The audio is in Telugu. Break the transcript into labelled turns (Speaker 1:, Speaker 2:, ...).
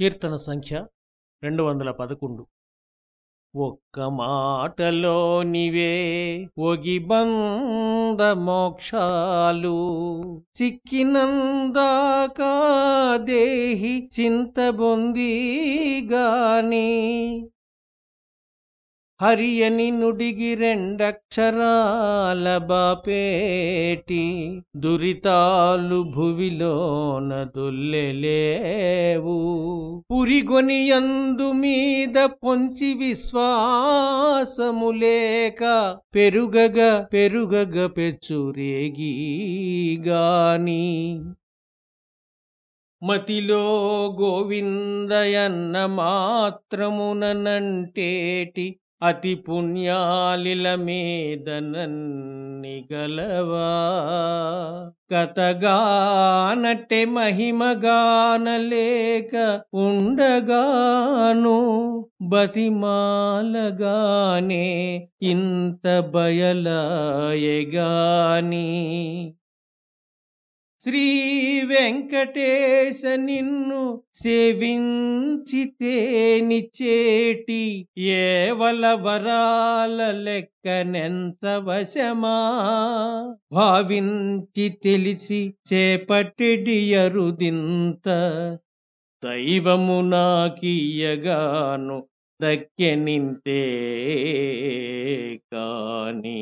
Speaker 1: కీర్తన సంఖ్య రెండు వందల పదకొండు. ఒక్క మాటలో మాటలోనివే ఒగిబంద మోక్షాలు చిక్కినందాకా దేహి చింతబొందిగాని హరియని నుడిగి రెండక్షరాల బాపేటి దురితాలు భువిలోన దొల్లెలేవు. పురిగొని యందు మీద పొంచి విశ్వాసము లేక పెరుగగ పెరుగగ పెచ్చురేగి గాని. మతిలో గోవిందయన్న మాత్రమునంటేటి అతి పుణ్యాలిల మీద గలవా కథగానట్టె మహిమగానలేక ఉండగాను బతిమాలగానే ఇంత బయలాయగాని శ్రీ వెంకటేశ నిన్ను సేవించితేనిచేటి ఏవల వరాల లెక్కనెంత వశమా? భావించి తెలిసి చేపట్టిడి అరుదింత దైవము నాకియగాను దక్కెనింతే కానీ